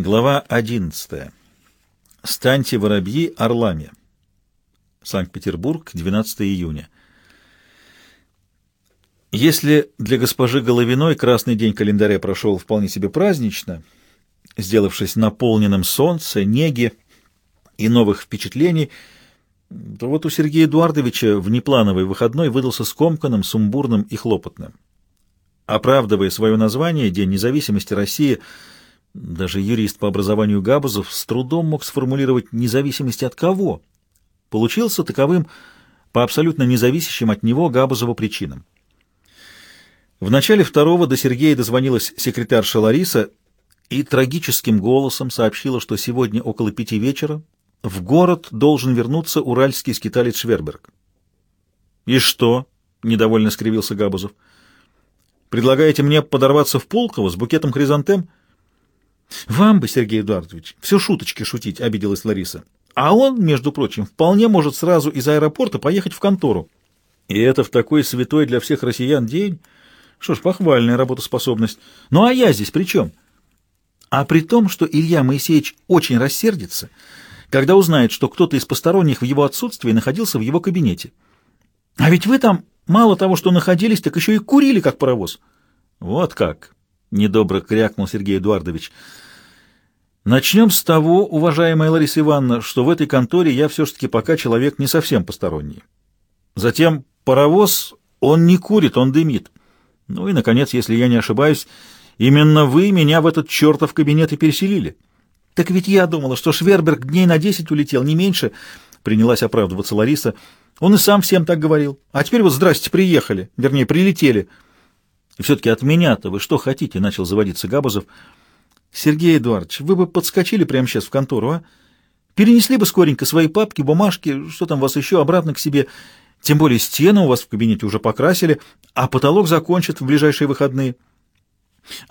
Глава 11. Станьте воробьи орлами. Санкт-Петербург, 12 июня. Если для госпожи Головиной красный день календаря прошел вполне себе празднично, сделавшись наполненным солнца, неги и новых впечатлений, то вот у Сергея Эдуардовича внеплановый выходной выдался скомканным, сумбурным и хлопотным. Оправдывая свое название «День независимости России», даже юрист по образованию Габузов с трудом мог сформулировать независимость от кого. Получился таковым по абсолютно независящим от него Габузову причинам. В начале второго до Сергея дозвонилась секретарша Лариса и трагическим голосом сообщила, что сегодня около пяти вечера в город должен вернуться уральский скиталец Шверберг. «И что?» — недовольно скривился Габузов. «Предлагаете мне подорваться в Пулково с букетом хризантем?» «Вам бы, Сергей Эдуардович, все шуточки шутить», — обиделась Лариса. «А он, между прочим, вполне может сразу из аэропорта поехать в контору». «И это в такой святой для всех россиян день? Что ж, похвальная работоспособность. Ну а я здесь при чем?» «А при том, что Илья Моисеевич очень рассердится, когда узнает, что кто-то из посторонних в его отсутствии находился в его кабинете. А ведь вы там мало того, что находились, так еще и курили, как паровоз». «Вот как!» — недобро крякнул Сергей Эдуардович. «Начнем с того, уважаемая Лариса Ивановна, что в этой конторе я все-таки пока человек не совсем посторонний. Затем паровоз, он не курит, он дымит. Ну и, наконец, если я не ошибаюсь, именно вы меня в этот чертов кабинет и переселили. Так ведь я думала, что Шверберг дней на десять улетел, не меньше, — принялась оправдываться Лариса. Он и сам всем так говорил. А теперь вот здрасте, приехали, вернее, прилетели». И все-таки от меня-то вы что хотите? Начал заводиться Габузов. Сергей Эдуардович, вы бы подскочили прямо сейчас в контору, а? Перенесли бы скоренько свои папки, бумажки, что там вас еще, обратно к себе. Тем более стены у вас в кабинете уже покрасили, а потолок закончат в ближайшие выходные.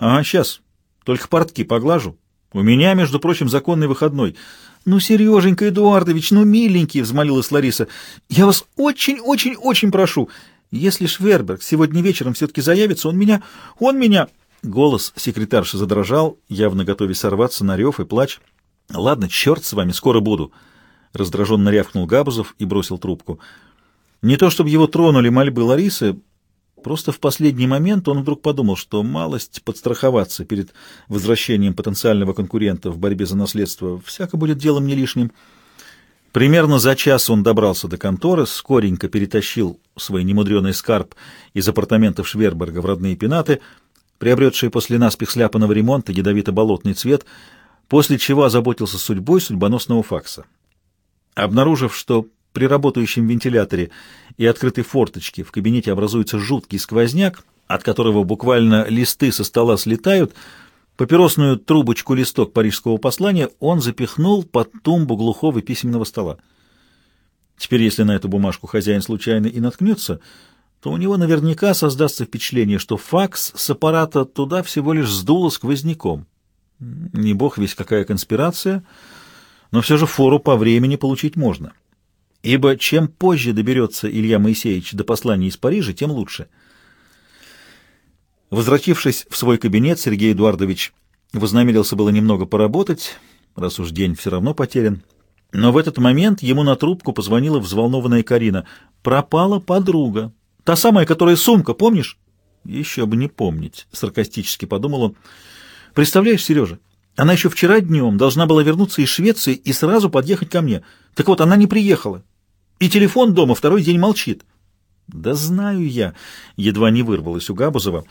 А, сейчас. Только портки поглажу. У меня, между прочим, законный выходной. Ну, Сереженька Эдуардович, ну, миленький, взмолилась Лариса. Я вас очень-очень-очень прошу. Если Шверберг сегодня вечером все-таки заявится, он меня... Он меня...» Голос секретарши задрожал, явно готовясь сорваться на рев и плач. «Ладно, черт с вами, скоро буду!» Раздраженно рявкнул Габузов и бросил трубку. Не то чтобы его тронули мольбы Ларисы, просто в последний момент он вдруг подумал, что малость подстраховаться перед возвращением потенциального конкурента в борьбе за наследство всяко будет делом не лишним. Примерно за час он добрался до конторы, скоренько перетащил свой немудреный скарб из апартаментов Шверберга в родные пенаты, приобретшие после наспех сляпанного ремонта ядовито-болотный цвет, после чего озаботился судьбой судьбоносного факса. Обнаружив, что при работающем вентиляторе и открытой форточке в кабинете образуется жуткий сквозняк, от которого буквально листы со стола слетают, Папиросную трубочку-листок парижского послания он запихнул под тумбу глухого письменного стола. Теперь, если на эту бумажку хозяин случайно и наткнется, то у него наверняка создастся впечатление, что факс с аппарата туда всего лишь сдуло сквозняком. Не бог весь какая конспирация, но все же фору по времени получить можно. Ибо чем позже доберется Илья Моисеевич до послания из Парижа, тем лучше — Возвратившись в свой кабинет, Сергей Эдуардович вознамерился было немного поработать, раз уж день все равно потерян. Но в этот момент ему на трубку позвонила взволнованная Карина. «Пропала подруга. Та самая, которая сумка, помнишь?» «Еще бы не помнить», — саркастически подумал он. «Представляешь, Сережа, она еще вчера днем должна была вернуться из Швеции и сразу подъехать ко мне. Так вот, она не приехала. И телефон дома второй день молчит». «Да знаю я», — едва не вырвалась у Габузова.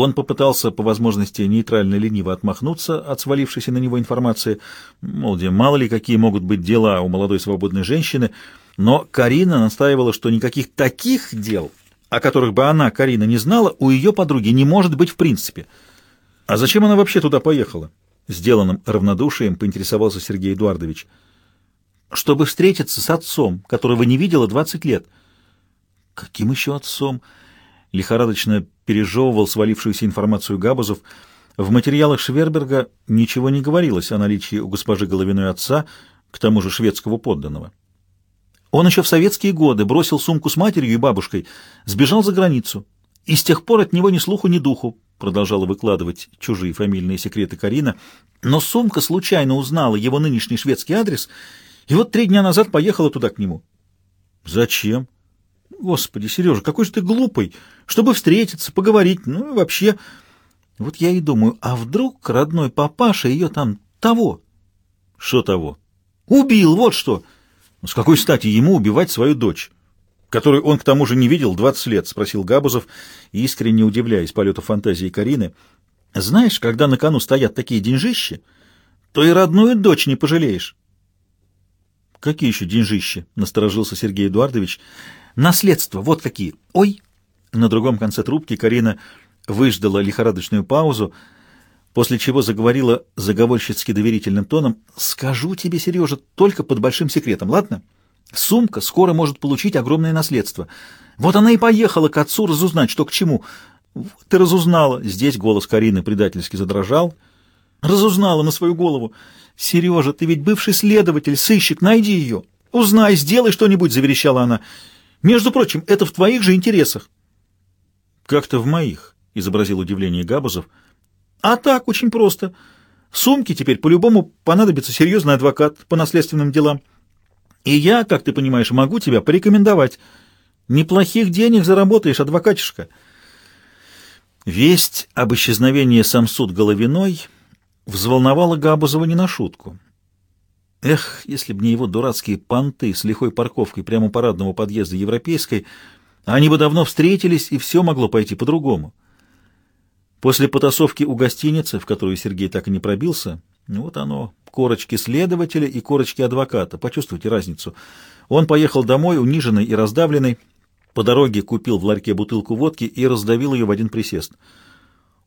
Он попытался по возможности нейтрально-лениво отмахнуться от свалившейся на него информации, мол, где мало ли какие могут быть дела у молодой свободной женщины, но Карина настаивала, что никаких таких дел, о которых бы она, Карина, не знала, у ее подруги не может быть в принципе. А зачем она вообще туда поехала? Сделанным равнодушием поинтересовался Сергей Эдуардович. Чтобы встретиться с отцом, которого не видела 20 лет. Каким еще отцом? Лихорадочно пережевывал свалившуюся информацию Габузов. В материалах Шверберга ничего не говорилось о наличии у госпожи Головиной отца, к тому же шведского подданного. Он еще в советские годы бросил сумку с матерью и бабушкой, сбежал за границу, и с тех пор от него ни слуху, ни духу, продолжала выкладывать чужие фамильные секреты Карина, но сумка случайно узнала его нынешний шведский адрес, и вот три дня назад поехала туда к нему. Зачем? Господи, Сережа, какой же ты глупый, чтобы встретиться, поговорить, ну и вообще... Вот я и думаю, а вдруг родной папаша ее там того? Что того? Убил, вот что! С какой стати ему убивать свою дочь? которую он к тому же не видел 20 лет, спросил Габузов, искренне удивляясь полету фантазии Карины. Знаешь, когда на кону стоят такие деньжищи, то и родную дочь не пожалеешь. Какие еще деньжищи? насторожился Сергей Эдуардович. Наследство, вот какие. Ой! На другом конце трубки Карина выждала лихорадочную паузу, после чего заговорила заговорщицки доверительным тоном. «Скажу тебе, Сережа, только под большим секретом, ладно?» Сумка скоро может получить огромное наследство. Вот она и поехала к отцу разузнать, что к чему. Ты разузнала. Здесь голос Карины предательски задрожал. Разузнала на свою голову. Сережа, ты ведь бывший следователь, сыщик, найди ее. Узнай, сделай что-нибудь, заверещала она. Между прочим, это в твоих же интересах. Как-то в моих, изобразил удивление Габузов. А так, очень просто. Сумке теперь по-любому понадобится серьезный адвокат по наследственным делам. И я, как ты понимаешь, могу тебя порекомендовать. Неплохих денег заработаешь, адвокатишка. Весть об исчезновении Самсуд Головиной взволновала Габузова не на шутку. Эх, если б не его дурацкие понты с лихой парковкой прямо у парадного подъезда Европейской, они бы давно встретились, и все могло пойти по-другому. После потасовки у гостиницы, в которую Сергей так и не пробился, ну вот оно, корочки следователя и корочки адвоката. Почувствуйте разницу. Он поехал домой, униженный и раздавленный. По дороге купил в ларьке бутылку водки и раздавил ее в один присест.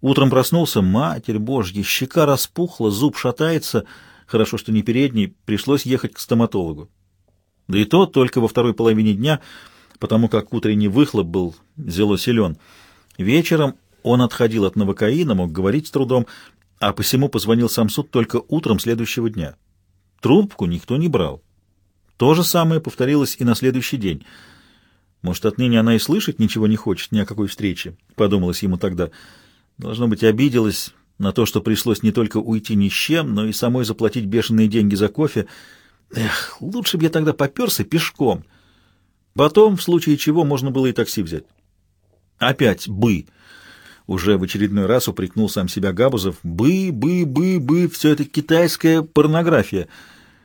Утром проснулся, матерь божья, щека распухла, зуб шатается. Хорошо, что не передний, пришлось ехать к стоматологу. Да и то только во второй половине дня, потому как утренний выхлоп был зело силен. Вечером он отходил от новокаина, мог говорить с трудом, а посему позвонил сам суд только утром следующего дня. Трубку никто не брал. То же самое повторилось и на следующий день. Может, отныне она и слышать ничего не хочет, ни о какой встрече, — подумалось ему тогда. Должно быть, обиделась на то, что пришлось не только уйти ни с чем, но и самой заплатить бешеные деньги за кофе. Эх, лучше бы я тогда поперся пешком. Потом, в случае чего, можно было и такси взять. Опять «бы». Уже в очередной раз упрекнул сам себя Габузов. «Бы, бы, бы, бы, все это китайская порнография.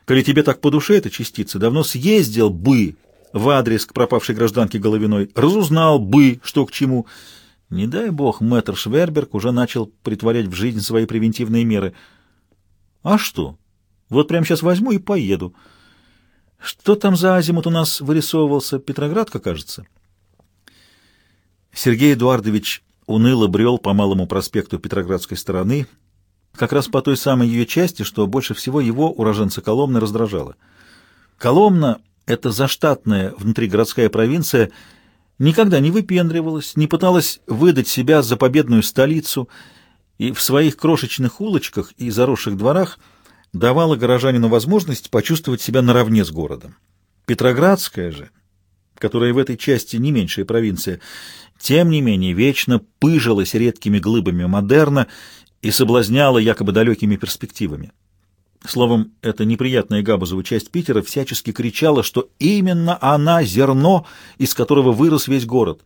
Коли тебе так по душе эта частица, давно съездил бы в адрес к пропавшей гражданке Головиной, разузнал бы, что к чему. Не дай бог, мэтр Шверберг уже начал притворять в жизнь свои превентивные меры. А что? Вот прямо сейчас возьму и поеду. Что там за азимут у нас вырисовывался? Петроградка, кажется?» Сергей Эдуардович уныло брел по малому проспекту Петроградской стороны, как раз по той самой ее части, что больше всего его, уроженца Коломны, раздражало. Коломна — это заштатная внутригородская провинция, никогда не выпендривалась, не пыталась выдать себя за победную столицу и в своих крошечных улочках и заросших дворах давала горожанину возможность почувствовать себя наравне с городом. Петроградская же, которая в этой части не меньшая провинция, тем не менее вечно пыжилась редкими глыбами модерна и соблазняла якобы далекими перспективами. Словом, эта неприятная Габузова часть Питера всячески кричала, что именно она — зерно, из которого вырос весь город.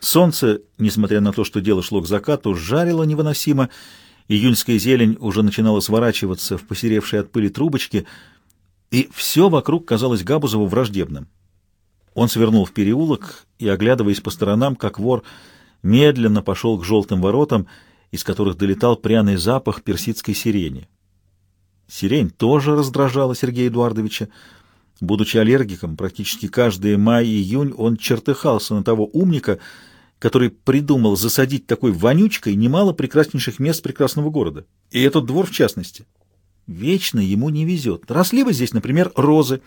Солнце, несмотря на то, что дело шло к закату, жарило невыносимо, июньская зелень уже начинала сворачиваться в посеревшие от пыли трубочки, и все вокруг казалось Габузову враждебным. Он свернул в переулок и, оглядываясь по сторонам, как вор, медленно пошел к желтым воротам, из которых долетал пряный запах персидской сирени. Сирень тоже раздражала Сергея Эдуардовича. Будучи аллергиком, практически каждый май и июнь он чертыхался на того умника, который придумал засадить такой вонючкой немало прекраснейших мест прекрасного города. И этот двор в частности. Вечно ему не везет. Росли бы здесь, например, розы.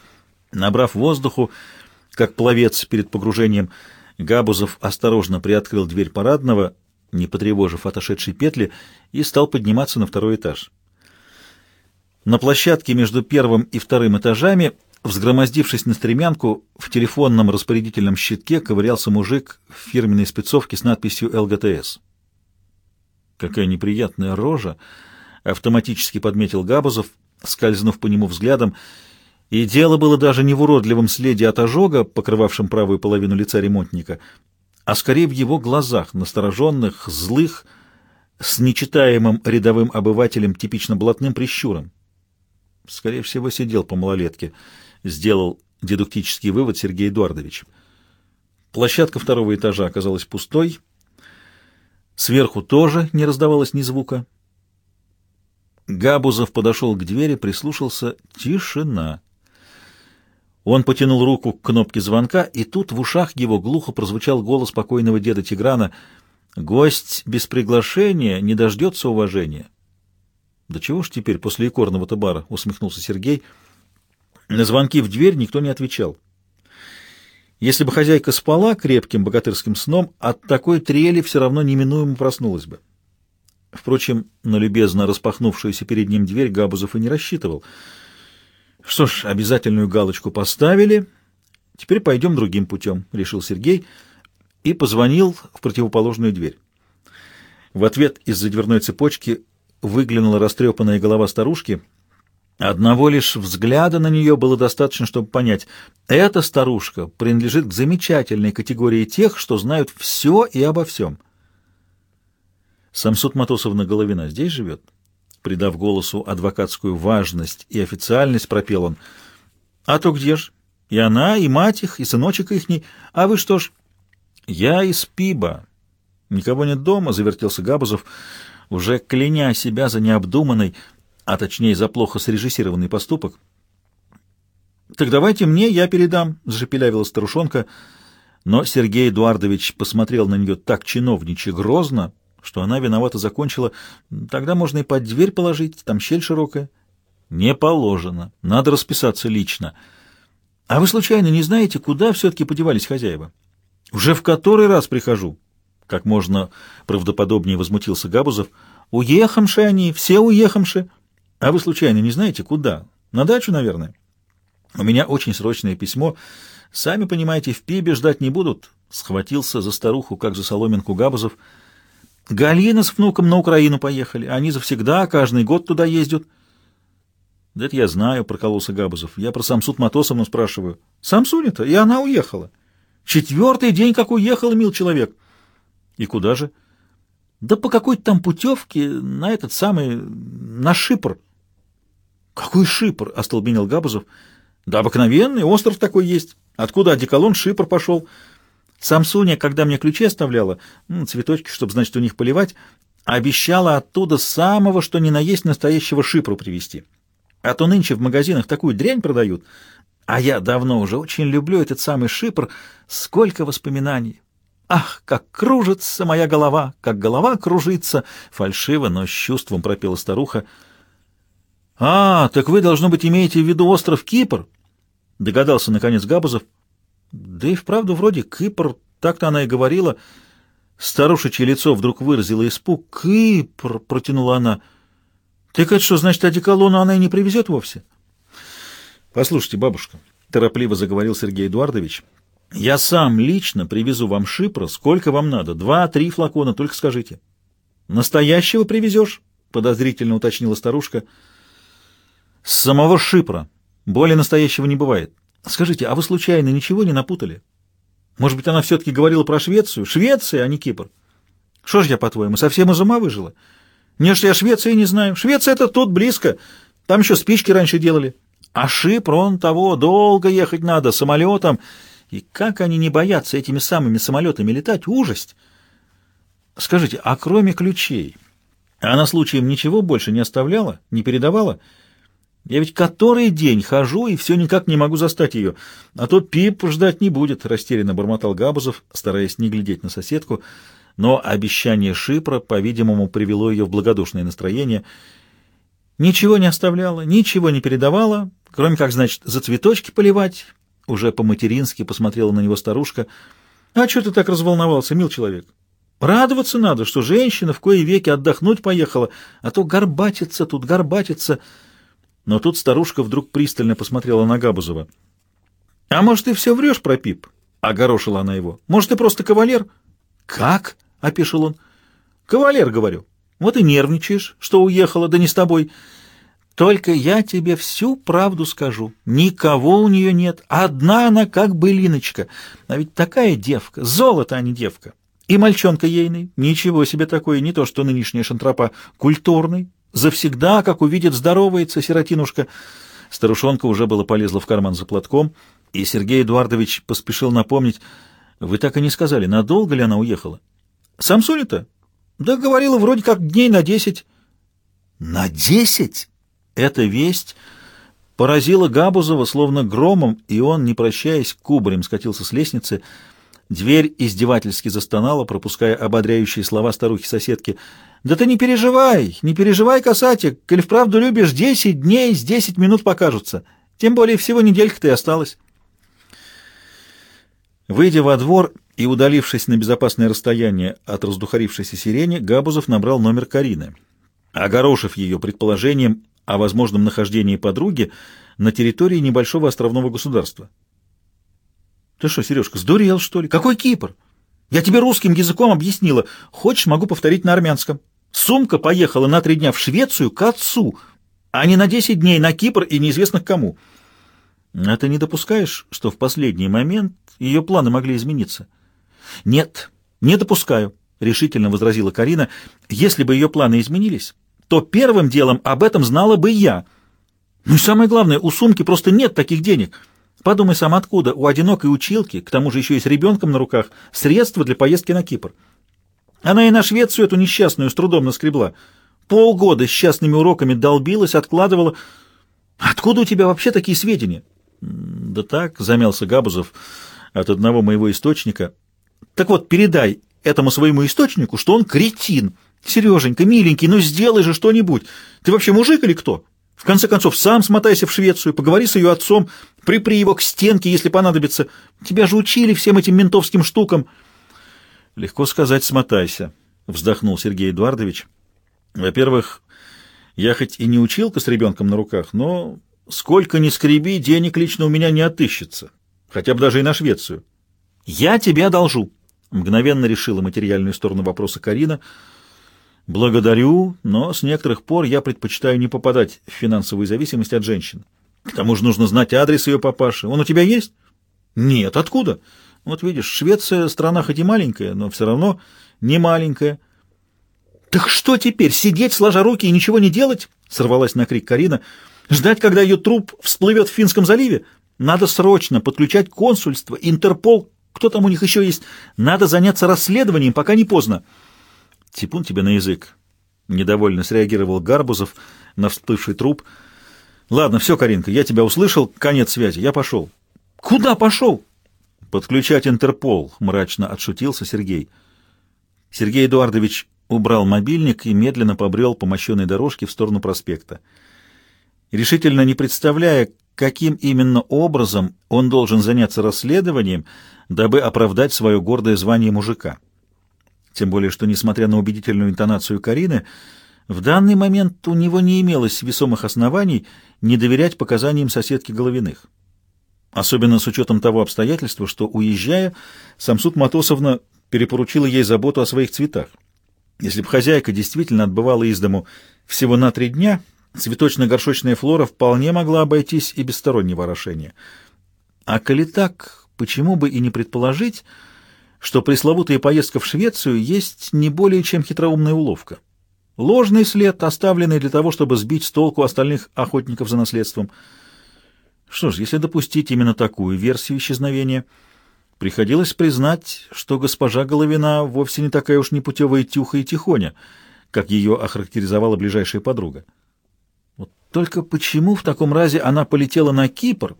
Набрав воздуху, как пловец перед погружением, Габузов осторожно приоткрыл дверь парадного, не потревожив отошедшей петли, и стал подниматься на второй этаж. На площадке между первым и вторым этажами, взгромоздившись на стремянку, в телефонном распорядительном щитке ковырялся мужик в фирменной спецовке с надписью «ЛГТС». Какая неприятная рожа! Автоматически подметил Габузов, скользнув по нему взглядом. И дело было даже не в уродливом следе от ожога, покрывавшем правую половину лица ремонтника, а скорее в его глазах, настороженных, злых, с нечитаемым рядовым обывателем типично блатным прищуром. Скорее всего, сидел по малолетке, сделал дедуктический вывод Сергей Эдуардович. Площадка второго этажа оказалась пустой, сверху тоже не раздавалось ни звука. Габузов подошел к двери, прислушался. Тишина. Он потянул руку к кнопке звонка, и тут в ушах его глухо прозвучал голос покойного деда Тиграна. «Гость без приглашения не дождется уважения». «Да чего ж теперь после икорного-то бара?» — усмехнулся Сергей. На звонки в дверь никто не отвечал. Если бы хозяйка спала крепким богатырским сном, от такой трели все равно неминуемо проснулась бы. Впрочем, на любезно распахнувшуюся перед ним дверь Габузов и не рассчитывал. Что ж, обязательную галочку поставили. Теперь пойдем другим путем, — решил Сергей и позвонил в противоположную дверь. В ответ из-за дверной цепочки выглянула растрепанная голова старушки. Одного лишь взгляда на нее было достаточно, чтобы понять, эта старушка принадлежит к замечательной категории тех, что знают все и обо всем — Самсуд Матосовна Головина здесь живет? Придав голосу адвокатскую важность и официальность, пропел он. А то где ж? И она, и мать их, и сыночек ихний. А вы что ж? Я из Пиба. Никого нет дома, завертелся Габузов, уже кляня себя за необдуманный, а точнее за плохо срежиссированный поступок. «Так давайте мне, я передам», — зашепелявила старушонка. Но Сергей Эдуардович посмотрел на нее так чиновниче грозно, что она виновата закончила. Тогда можно и под дверь положить, там щель широкая. Не положено. Надо расписаться лично. А вы случайно не знаете, куда все-таки подевались хозяева? Уже в который раз прихожу. Как можно правдоподобнее возмутился Габузов. Уехамши они, все уехамши. А вы случайно не знаете, куда? На дачу, наверное. У меня очень срочное письмо. Сами понимаете, в Пибе ждать не будут. Схватился за старуху, как за соломинку Габузов. Галина с внуком на Украину поехали. Они завсегда, каждый год туда ездят. — Да это я знаю, — прокололся Габузов. — Я про Самсуд Матосовну спрашиваю. — Самсуня-то? И она уехала. Четвертый день, как уехала, мил человек. — И куда же? — Да по какой-то там путевке на этот самый... на Шипр. — Какой Шипр? — остолбенел Габузов. — Да обыкновенный, остров такой есть. Откуда одеколон Шипр пошел? — Самсуня, когда мне ключи оставляла, ну, цветочки, чтобы, значит, у них поливать, обещала оттуда самого, что ни на есть настоящего шипру привезти. А то нынче в магазинах такую дрянь продают. А я давно уже очень люблю этот самый шипр. Сколько воспоминаний! Ах, как кружится моя голова, как голова кружится! Фальшиво, но с чувством пропела старуха. А, так вы, должно быть, имеете в виду остров Кипр? Догадался, наконец, Габузов. Да и вправду вроде Кипр, так-то она и говорила. Старушечье лицо вдруг выразило испуг. «Кипр!» — протянула она. «Так это что, значит, одеколону она и не привезет вовсе?» «Послушайте, бабушка», — торопливо заговорил Сергей Эдуардович, «я сам лично привезу вам шипра, сколько вам надо, два-три флакона, только скажите». «Настоящего привезешь?» — подозрительно уточнила старушка. «С самого шипра. Более настоящего не бывает. Скажите, а вы случайно ничего не напутали? Может быть, она все-таки говорила про Швецию? Швеция, а не Кипр. Что ж я, по-твоему, совсем из ума выжила? Не, что я Швеции не знаю. Швеция — это тут близко. Там еще спички раньше делали. А Шипр, он того, долго ехать надо, самолетом. И как они не боятся этими самыми самолетами летать? Ужасть! Скажите, а кроме ключей, она случаем ничего больше не оставляла, не передавала? — я ведь который день хожу и все никак не могу застать ее. А то Пип ждать не будет, — растерянно бормотал Габузов, стараясь не глядеть на соседку. Но обещание Шипра, по-видимому, привело ее в благодушное настроение. Ничего не оставляла, ничего не передавала, кроме как, значит, за цветочки поливать. Уже по-матерински посмотрела на него старушка. А что ты так разволновался, мил человек? Радоваться надо, что женщина в кои веки отдохнуть поехала, а то горбатится тут, горбатится. Но тут старушка вдруг пристально посмотрела на Габузова. «А может, ты все врешь про Пип?» — огорошила она его. «Может, ты просто кавалер?» «Как?» — опешил он. «Кавалер, говорю. Вот и нервничаешь, что уехала, да не с тобой. Только я тебе всю правду скажу. Никого у нее нет. Одна она как былиночка. А ведь такая девка, золото, а не девка. И мальчонка ейный, ничего себе такое, не то что нынешняя шантропа, культурный, завсегда, как увидит, здоровается сиротинушка. Старушонка уже было полезла в карман за платком, и Сергей Эдуардович поспешил напомнить, вы так и не сказали, надолго ли она уехала? Самсуня-то? Да говорила вроде как дней на десять. На десять? Эта весть поразила Габузова словно громом, и он, не прощаясь, кубарем скатился с лестницы. Дверь издевательски застонала, пропуская ободряющие слова старухи-соседки. «Да ты не переживай, не переживай, касатик, коль вправду любишь, десять дней с десять минут покажутся. Тем более всего неделька-то и осталась». Выйдя во двор и удалившись на безопасное расстояние от раздухарившейся сирени, Габузов набрал номер Карины. Огорошив ее предположением о возможном нахождении подруги на территории небольшого островного государства. Ты что, Сережка, сдурел, что ли? Какой Кипр? Я тебе русским языком объяснила. Хочешь, могу повторить на армянском. Сумка поехала на три дня в Швецию к отцу, а не на десять дней на Кипр и неизвестно к кому. А ты не допускаешь, что в последний момент ее планы могли измениться? Нет, не допускаю, решительно возразила Карина. Если бы ее планы изменились, то первым делом об этом знала бы я. Ну и самое главное, у сумки просто нет таких денег. Подумай сам, откуда у одинокой училки, к тому же еще и с ребенком на руках, средства для поездки на Кипр. Она и на Швецию эту несчастную с трудом наскребла. Полгода с частными уроками долбилась, откладывала. Откуда у тебя вообще такие сведения? Да так, замялся Габузов от одного моего источника. Так вот, передай этому своему источнику, что он кретин, Сереженька, миленький, ну сделай же что-нибудь. Ты вообще мужик или кто? В конце концов, сам смотайся в Швецию, поговори с ее отцом, припри его к стенке, если понадобится. Тебя же учили всем этим ментовским штукам. Легко сказать «смотайся», — вздохнул Сергей Эдуардович. Во-первых, я хоть и не училка с ребенком на руках, но сколько ни скреби, денег лично у меня не отыщется, хотя бы даже и на Швецию. Я тебя должу, — мгновенно решила материальную сторону вопроса Карина — Благодарю, но с некоторых пор я предпочитаю не попадать в финансовую зависимость от женщин. К тому же нужно знать адрес ее папаши. Он у тебя есть? Нет. Откуда? Вот видишь, Швеция страна хоть и маленькая, но все равно не маленькая. Так что теперь, сидеть сложа руки и ничего не делать? Сорвалась на крик Карина. Ждать, когда ее труп всплывет в Финском заливе? Надо срочно подключать консульство, Интерпол, кто там у них еще есть. Надо заняться расследованием, пока не поздно. Типун тебе на язык. Недовольно среагировал Гарбузов на всплывший труп. Ладно, все, Каринка, я тебя услышал. Конец связи. Я пошел. Куда пошел? Подключать Интерпол, мрачно отшутился Сергей. Сергей Эдуардович убрал мобильник и медленно побрел по мощенной дорожке в сторону проспекта. Решительно не представляя, каким именно образом он должен заняться расследованием, дабы оправдать свое гордое звание мужика. Тем более, что, несмотря на убедительную интонацию Карины, в данный момент у него не имелось весомых оснований не доверять показаниям соседки Головиных. Особенно с учетом того обстоятельства, что, уезжая, Самсуд Матосовна перепоручила ей заботу о своих цветах. Если бы хозяйка действительно отбывала из дому всего на три дня, цветочно-горшочная флора вполне могла обойтись и без стороннего орошения. А коли так, почему бы и не предположить, что пресловутая поездка в Швецию есть не более чем хитроумная уловка. Ложный след, оставленный для того, чтобы сбить с толку остальных охотников за наследством. Что ж, если допустить именно такую версию исчезновения, приходилось признать, что госпожа Головина вовсе не такая уж непутевая тюха и тихоня, как ее охарактеризовала ближайшая подруга. Вот только почему в таком разе она полетела на Кипр,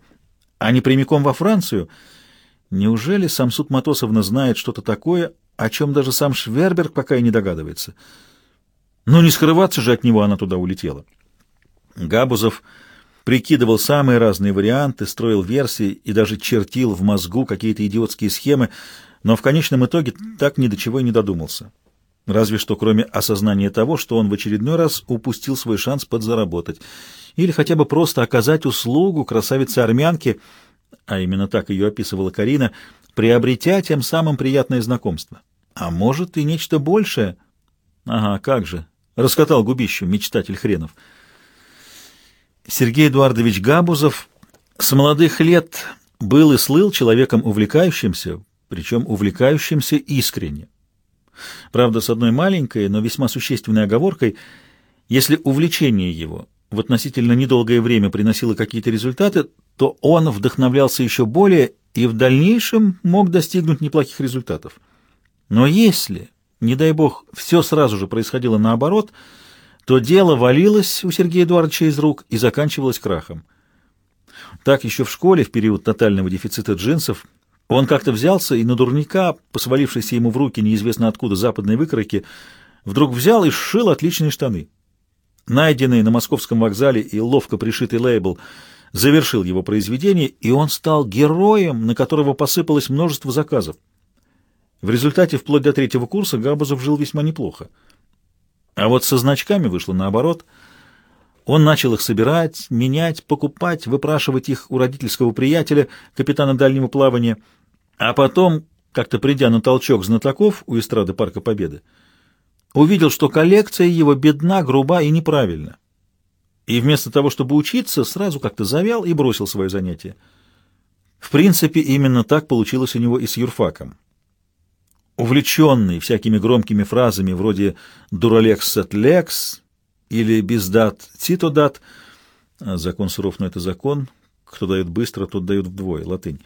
а не прямиком во Францию — Неужели Самсуд Матосовна знает что-то такое, о чем даже сам Шверберг пока и не догадывается? Но не скрываться же от него она туда улетела. Габузов прикидывал самые разные варианты, строил версии и даже чертил в мозгу какие-то идиотские схемы, но в конечном итоге так ни до чего и не додумался. Разве что кроме осознания того, что он в очередной раз упустил свой шанс подзаработать, или хотя бы просто оказать услугу красавице-армянке — а именно так ее описывала Карина, приобретя тем самым приятное знакомство. А может и нечто большее. Ага, как же. Раскатал губищу, мечтатель хренов. Сергей Эдуардович Габузов с молодых лет был и слыл человеком увлекающимся, причем увлекающимся искренне. Правда, с одной маленькой, но весьма существенной оговоркой, если увлечение его в относительно недолгое время приносило какие-то результаты, то он вдохновлялся еще более и в дальнейшем мог достигнуть неплохих результатов. Но если, не дай бог, все сразу же происходило наоборот, то дело валилось у Сергея Эдуардовича из рук и заканчивалось крахом. Так еще в школе, в период тотального дефицита джинсов, он как-то взялся и на дурника, посвалившийся ему в руки неизвестно откуда западной выкройки, вдруг взял и сшил отличные штаны. Найденный на московском вокзале и ловко пришитый лейбл завершил его произведение, и он стал героем, на которого посыпалось множество заказов. В результате, вплоть до третьего курса, Габузов жил весьма неплохо. А вот со значками вышло наоборот. Он начал их собирать, менять, покупать, выпрашивать их у родительского приятеля, капитана дальнего плавания, а потом, как-то придя на толчок знатоков у эстрады Парка Победы, увидел, что коллекция его бедна, груба и неправильна. И вместо того, чтобы учиться, сразу как-то завял и бросил свое занятие. В принципе, именно так получилось у него и с юрфаком. Увлеченный всякими громкими фразами вроде «дуралекс сет лекс» или «бездат цитодат», закон суров, но это закон, кто дает быстро, тот дает вдвое, латынь,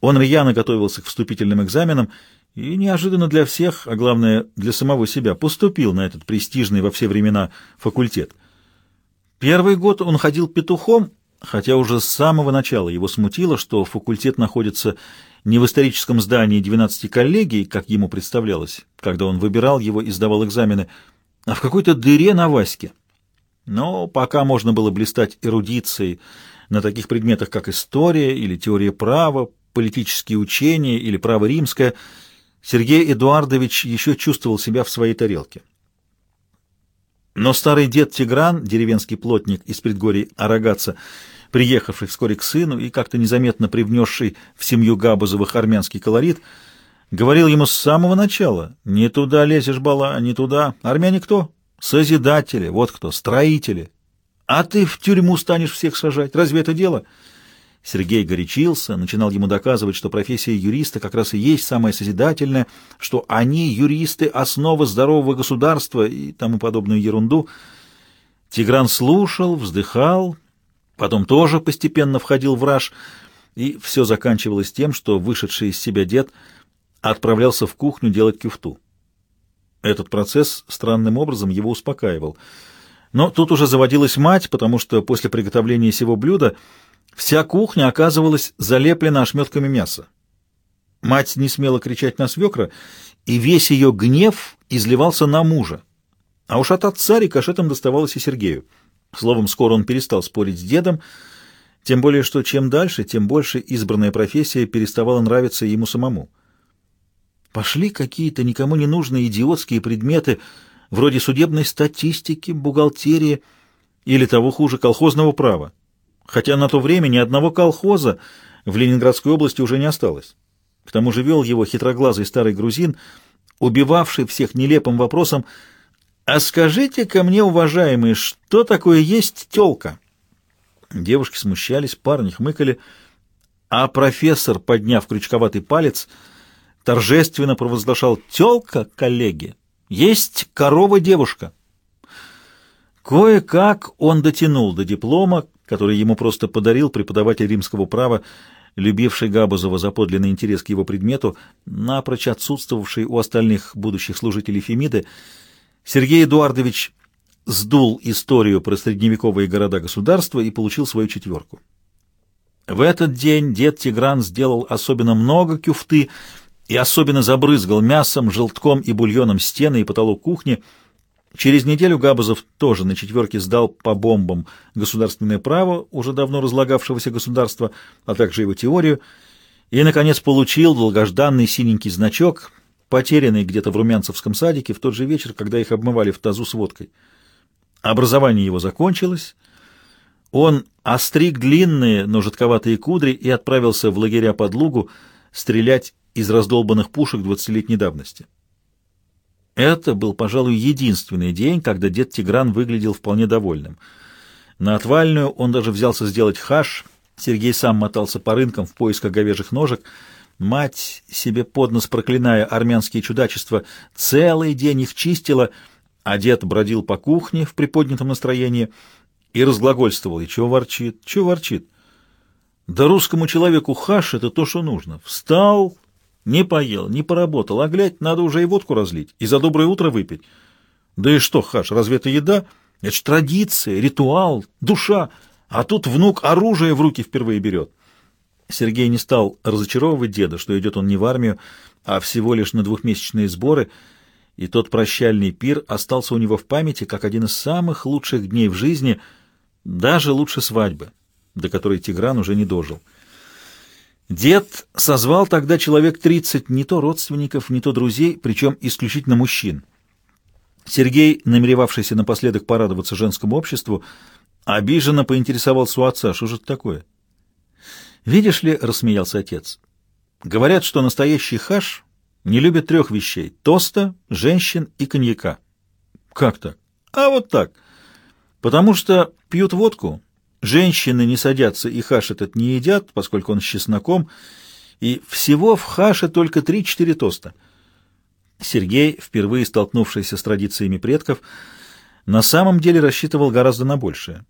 он рьяно готовился к вступительным экзаменам и неожиданно для всех, а главное для самого себя, поступил на этот престижный во все времена факультет. Первый год он ходил петухом, хотя уже с самого начала его смутило, что факультет находится не в историческом здании 12 коллегий, как ему представлялось, когда он выбирал его и сдавал экзамены, а в какой-то дыре на Ваське. Но пока можно было блистать эрудицией на таких предметах, как история или теория права, политические учения или право римское, Сергей Эдуардович еще чувствовал себя в своей тарелке. Но старый дед Тигран, деревенский плотник из предгорий Арагаца, приехавший вскоре к сыну и как-то незаметно привнесший в семью Габузовых армянский колорит, говорил ему с самого начала, «Не туда лезешь, бала, не туда. Армяне кто? Созидатели, вот кто, строители. А ты в тюрьму станешь всех сажать. Разве это дело?» Сергей горячился, начинал ему доказывать, что профессия юриста как раз и есть самая созидательная, что они, юристы, основа здорового государства и тому подобную ерунду. Тигран слушал, вздыхал, потом тоже постепенно входил в раж, и все заканчивалось тем, что вышедший из себя дед отправлялся в кухню делать кюфту. Этот процесс странным образом его успокаивал. Но тут уже заводилась мать, потому что после приготовления сего блюда Вся кухня оказывалась залеплена ошметками мяса. Мать не смела кричать на свекра, и весь ее гнев изливался на мужа. А уж от отца рикошетом доставалось и Сергею. Словом, скоро он перестал спорить с дедом, тем более, что чем дальше, тем больше избранная профессия переставала нравиться ему самому. Пошли какие-то никому не нужные идиотские предметы, вроде судебной статистики, бухгалтерии или того хуже колхозного права хотя на то время ни одного колхоза в Ленинградской области уже не осталось. К тому же вел его хитроглазый старый грузин, убивавший всех нелепым вопросом «А скажите-ка мне, уважаемые, что такое есть тёлка?» Девушки смущались, парни хмыкали, а профессор, подняв крючковатый палец, торжественно провозглашал «Тёлка, коллеги, есть корова-девушка». Кое-как он дотянул до диплома, который ему просто подарил преподаватель римского права, любивший Габузова за подлинный интерес к его предмету, напрочь отсутствовавший у остальных будущих служителей Фемиды, Сергей Эдуардович сдул историю про средневековые города-государства и получил свою четверку. В этот день дед Тигран сделал особенно много кюфты и особенно забрызгал мясом, желтком и бульоном стены и потолок кухни, Через неделю Габазов тоже на четверке сдал по бомбам государственное право уже давно разлагавшегося государства, а также его теорию, и, наконец, получил долгожданный синенький значок, потерянный где-то в Румянцевском садике в тот же вечер, когда их обмывали в тазу с водкой. Образование его закончилось, он остриг длинные, но жидковатые кудри и отправился в лагеря под Лугу стрелять из раздолбанных пушек двадцатилетней давности. Это был, пожалуй, единственный день, когда дед Тигран выглядел вполне довольным. На отвальную он даже взялся сделать хаш. Сергей сам мотался по рынкам в поисках говяжьих ножек. Мать, себе под нос проклиная армянские чудачества, целый день их чистила, а дед бродил по кухне в приподнятом настроении и разглагольствовал. И чего ворчит? Чего ворчит? Да русскому человеку хаш — это то, что нужно. Встал, не поел, не поработал, а глядь, надо уже и водку разлить, и за доброе утро выпить. Да и что, хаш, разве это еда? Это ж традиция, ритуал, душа. А тут внук оружие в руки впервые берет. Сергей не стал разочаровывать деда, что идет он не в армию, а всего лишь на двухмесячные сборы, и тот прощальный пир остался у него в памяти как один из самых лучших дней в жизни, даже лучше свадьбы, до которой Тигран уже не дожил. Дед созвал тогда человек тридцать не то родственников, не то друзей, причем исключительно мужчин. Сергей, намеревавшийся напоследок порадоваться женскому обществу, обиженно поинтересовался у отца, что же это такое. «Видишь ли, — рассмеялся отец, — говорят, что настоящий хаш не любит трех вещей — тоста, женщин и коньяка». «Как так?» «А вот так. Потому что пьют водку, Женщины не садятся и хаш этот не едят, поскольку он с чесноком, и всего в хаше только три-четыре тоста. Сергей, впервые столкнувшийся с традициями предков, на самом деле рассчитывал гораздо на большее.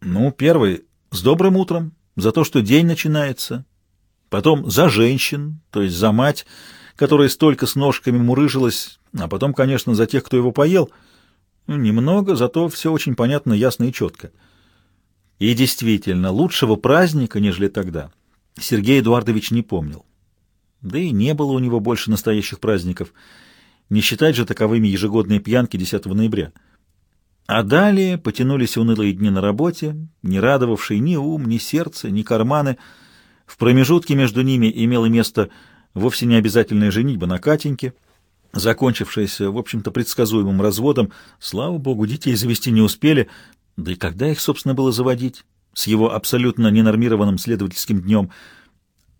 Ну, первый — с добрым утром, за то, что день начинается. Потом за женщин, то есть за мать, которая столько с ножками мурыжилась, а потом, конечно, за тех, кто его поел. Ну, немного, зато все очень понятно, ясно и четко. И действительно, лучшего праздника, нежели тогда, Сергей Эдуардович не помнил. Да и не было у него больше настоящих праздников, не считать же таковыми ежегодные пьянки 10 ноября. А далее потянулись унылые дни на работе, не радовавшие ни ум, ни сердце, ни карманы. В промежутке между ними имело место вовсе не обязательная женитьба на Катеньке, закончившаяся, в общем-то, предсказуемым разводом. Слава богу, детей завести не успели, да и когда их, собственно, было заводить? С его абсолютно ненормированным следовательским днем.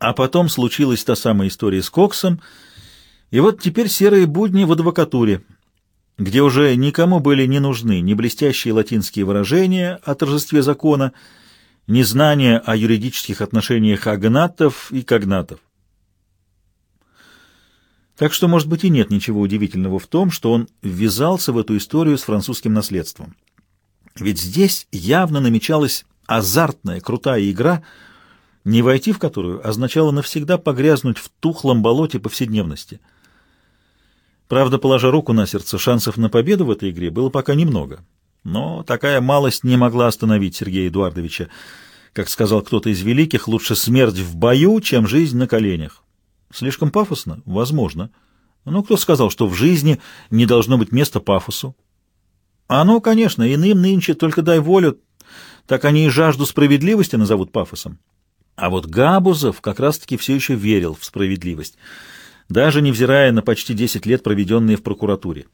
А потом случилась та самая история с Коксом, и вот теперь серые будни в адвокатуре, где уже никому были не нужны ни блестящие латинские выражения о торжестве закона, ни знания о юридических отношениях агнатов и когнатов. Так что, может быть, и нет ничего удивительного в том, что он ввязался в эту историю с французским наследством. Ведь здесь явно намечалась азартная, крутая игра, не войти в которую означало навсегда погрязнуть в тухлом болоте повседневности. Правда, положа руку на сердце, шансов на победу в этой игре было пока немного. Но такая малость не могла остановить Сергея Эдуардовича. Как сказал кто-то из великих, лучше смерть в бою, чем жизнь на коленях. Слишком пафосно? Возможно. Но кто сказал, что в жизни не должно быть места пафосу? Оно, конечно, иным нынче только дай волю, так они и жажду справедливости назовут пафосом. А вот Габузов как раз-таки все еще верил в справедливость, даже невзирая на почти 10 лет, проведенные в прокуратуре.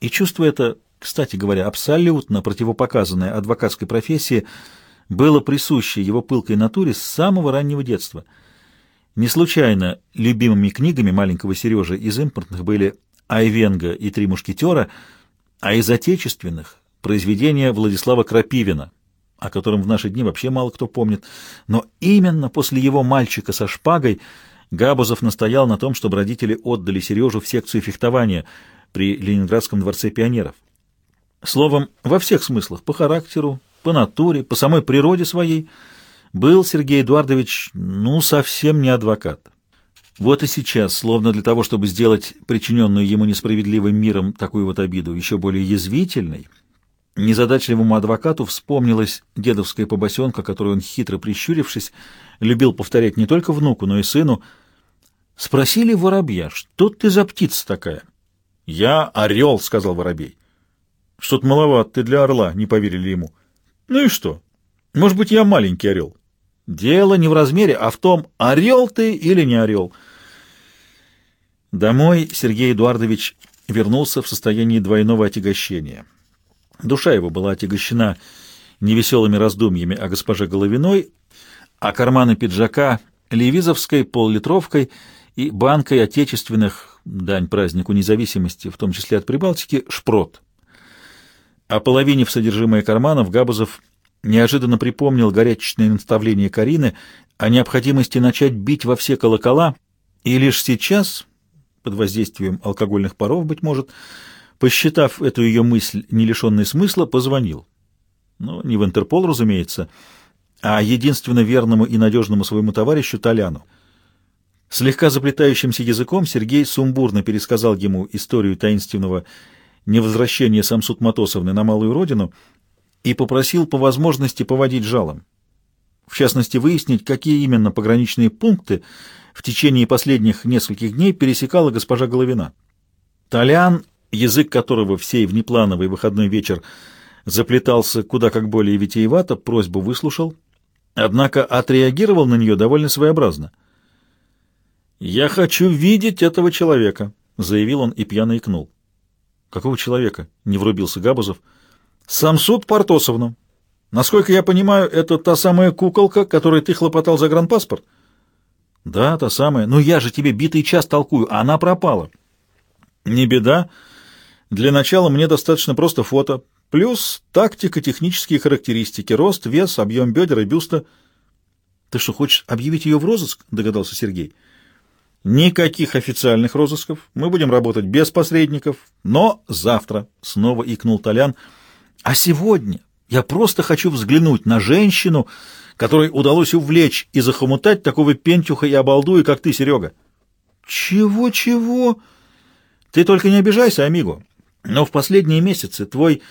И чувство это, кстати говоря, абсолютно противопоказанное адвокатской профессии, было присуще его пылкой натуре с самого раннего детства. Не случайно любимыми книгами маленького Сережи из импортных были «Айвенга» и «Три мушкетера», а из отечественных — произведения Владислава Крапивина, о котором в наши дни вообще мало кто помнит. Но именно после его «Мальчика со шпагой» Габузов настоял на том, чтобы родители отдали Сережу в секцию фехтования при Ленинградском дворце пионеров. Словом, во всех смыслах, по характеру, по натуре, по самой природе своей, был Сергей Эдуардович, ну, совсем не адвокат. Вот и сейчас, словно для того, чтобы сделать причиненную ему несправедливым миром такую вот обиду еще более язвительной, незадачливому адвокату вспомнилась дедовская побосенка, которую он, хитро прищурившись, любил повторять не только внуку, но и сыну. Спросили воробья, что ты за птица такая? — Я орел, — сказал воробей. — Что-то маловат ты для орла, — не поверили ему. — Ну и что? Может быть, я маленький орел. Дело не в размере, а в том, орел ты или не орел. Домой Сергей Эдуардович вернулся в состоянии двойного отягощения. Душа его была отягощена невеселыми раздумьями о госпоже Головиной, а карманы пиджака — левизовской поллитровкой и банкой отечественных, дань празднику независимости, в том числе от Прибалтики, шпрот. О половине в содержимое карманов Габузов неожиданно припомнил горячечное наставление Карины о необходимости начать бить во все колокола, и лишь сейчас, под воздействием алкогольных паров, быть может, посчитав эту ее мысль не лишенной смысла, позвонил. Ну, не в Интерпол, разумеется, а единственно верному и надежному своему товарищу Толяну. Слегка заплетающимся языком Сергей сумбурно пересказал ему историю таинственного невозвращения Самсуд Матосовны на малую родину и попросил по возможности поводить жалом. В частности, выяснить, какие именно пограничные пункты в течение последних нескольких дней пересекала госпожа Головина. Толян, язык которого в сей внеплановый выходной вечер заплетался куда как более витиевато, просьбу выслушал, однако отреагировал на нее довольно своеобразно — «Я хочу видеть этого человека», — заявил он и пьяно икнул. «Какого человека?» — не врубился Габузов. «Самсуд Портосовну. Насколько я понимаю, это та самая куколка, которой ты хлопотал за гранпаспорт?» «Да, та самая. Но я же тебе битый час толкую, а она пропала». «Не беда. Для начала мне достаточно просто фото. Плюс тактика, технические характеристики, рост, вес, объем бедер и бюста». «Ты что, хочешь объявить ее в розыск?» — догадался Сергей. Никаких официальных розысков. Мы будем работать без посредников. Но завтра, — снова икнул Толян, — а сегодня я просто хочу взглянуть на женщину, которой удалось увлечь и захомутать такого пентюха и обалдуя, как ты, Серега. Чего-чего? Ты только не обижайся, амиго. Но в последние месяцы твой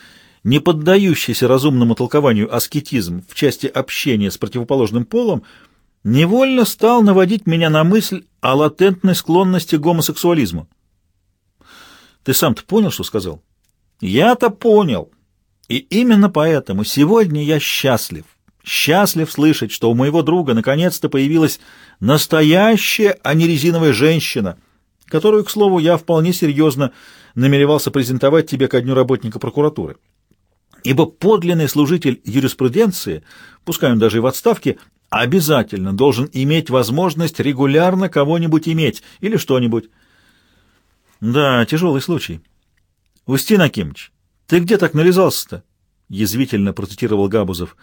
не поддающийся разумному толкованию аскетизм в части общения с противоположным полом — невольно стал наводить меня на мысль о латентной склонности к гомосексуализму. Ты сам-то понял, что сказал? Я-то понял. И именно поэтому сегодня я счастлив. Счастлив слышать, что у моего друга наконец-то появилась настоящая, а не резиновая женщина, которую, к слову, я вполне серьезно намеревался презентовать тебе ко дню работника прокуратуры. Ибо подлинный служитель юриспруденции, пускай он даже и в отставке, обязательно должен иметь возможность регулярно кого-нибудь иметь или что-нибудь. Да, тяжелый случай. Устин Акимович, ты где так нализался-то? Язвительно процитировал Габузов.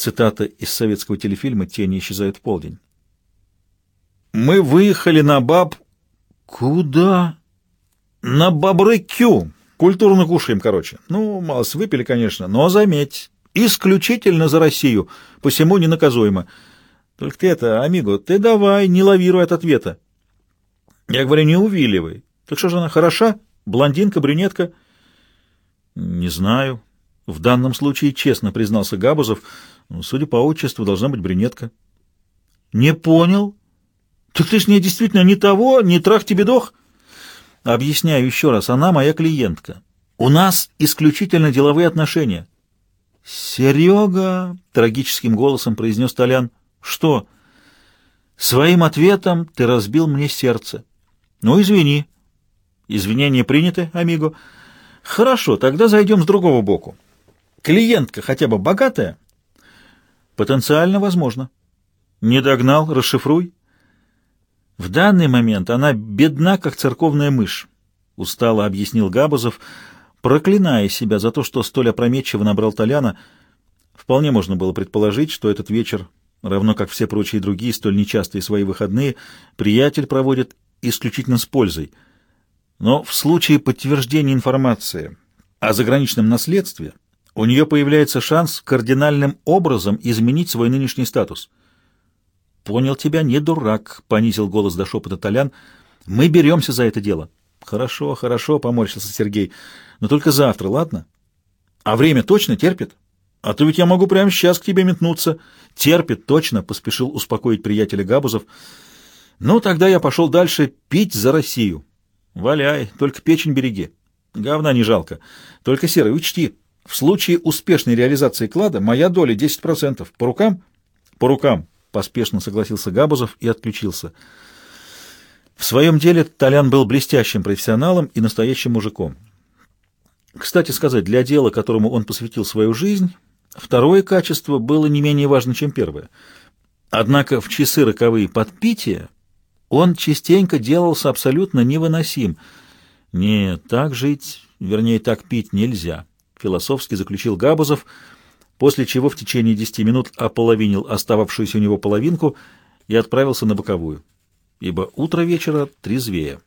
Цитата из советского телефильма «Тени исчезают в полдень». Мы выехали на баб... Куда? На Бобры-Кю. Культурно кушаем, короче. Ну, мало выпили, конечно, но заметь, Исключительно за Россию, посему ненаказуемо. Только ты это, амиго, ты давай, не лавируй от ответа. Я говорю, не увиливай. Так что же она, хороша? Блондинка, брюнетка? Не знаю. В данном случае честно признался Габузов. Ну, судя по отчеству, должна быть брюнетка. Не понял? Так ты ж не действительно ни того, ни трах тебе дох. Объясняю еще раз, она моя клиентка. У нас исключительно деловые отношения. «Серега!» — трагическим голосом произнес Толян. «Что?» «Своим ответом ты разбил мне сердце». «Ну, извини». «Извинения приняты, амиго». «Хорошо, тогда зайдем с другого боку. Клиентка хотя бы богатая?» «Потенциально возможно». «Не догнал, расшифруй». «В данный момент она бедна, как церковная мышь», — устало объяснил Габузов, — Проклиная себя за то, что столь опрометчиво набрал Толяна, вполне можно было предположить, что этот вечер, равно как все прочие другие столь нечастые свои выходные, приятель проводит исключительно с пользой. Но в случае подтверждения информации о заграничном наследстве у нее появляется шанс кардинальным образом изменить свой нынешний статус. «Понял тебя, не дурак», — понизил голос до шепота Толян. «Мы беремся за это дело». «Хорошо, хорошо», — поморщился Сергей. «Но только завтра, ладно? А время точно терпит? А то ведь я могу прямо сейчас к тебе метнуться». «Терпит, точно», — поспешил успокоить приятеля Габузов. «Ну, тогда я пошел дальше пить за Россию». «Валяй, только печень береги. Говна не жалко. Только, Серый, учти, в случае успешной реализации клада моя доля 10%. По рукам?» «По рукам», — поспешно согласился Габузов и отключился. В своем деле Толян был блестящим профессионалом и настоящим мужиком. Кстати сказать, для дела, которому он посвятил свою жизнь, второе качество было не менее важно, чем первое. Однако в часы роковые подпития Он частенько делался абсолютно невыносим. Нет, так жить, вернее, так пить нельзя, философски заключил Габузов, после чего в течение десяти минут ополовинил остававшуюся у него половинку и отправился на боковую, ибо утро вечера трезвее.